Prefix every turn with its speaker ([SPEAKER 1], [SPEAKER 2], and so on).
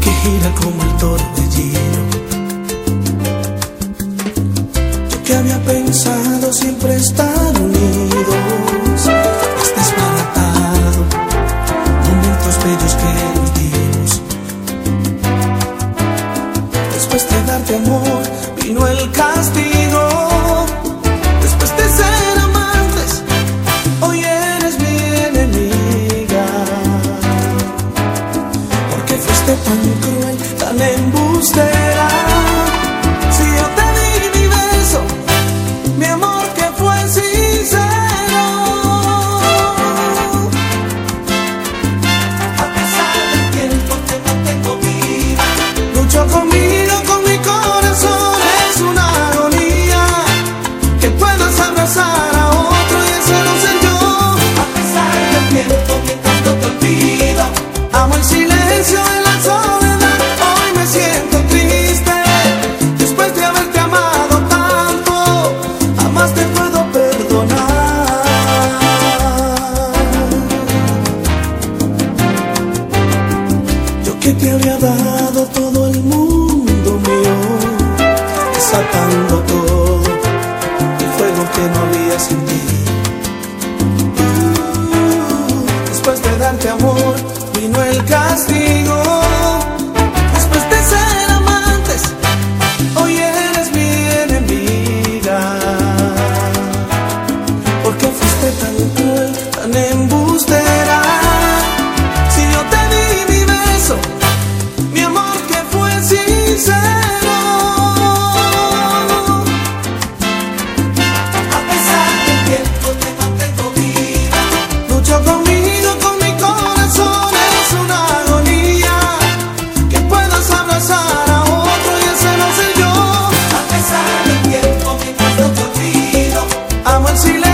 [SPEAKER 1] que gira como el torbellino. Yo que había pensado siempre estar unidos, has desbaratado momentos bellos que vivimos. Después de darte amor, vino el cambio. que no había sin ti. Después de darte amor, vino el castigo. silencio.